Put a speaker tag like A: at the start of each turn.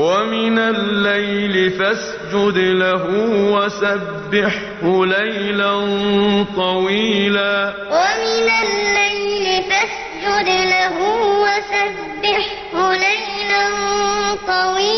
A: ومن الليل فاسجد له وسبحه ليلا طويلا
B: ومن الليل فاسجد له وسبحه ليلا طويلا